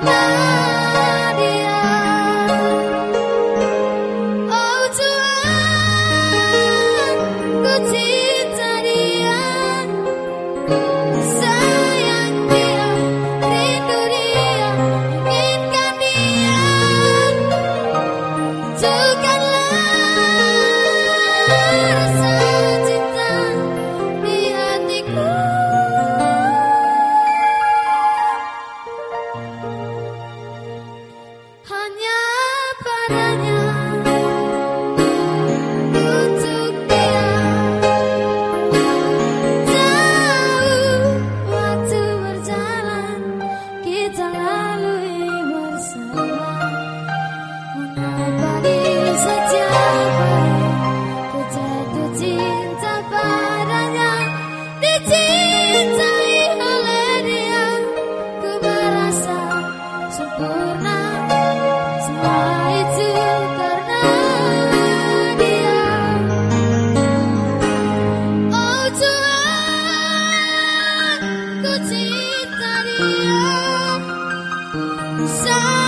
guardar. 怕你怕的你。Sorry.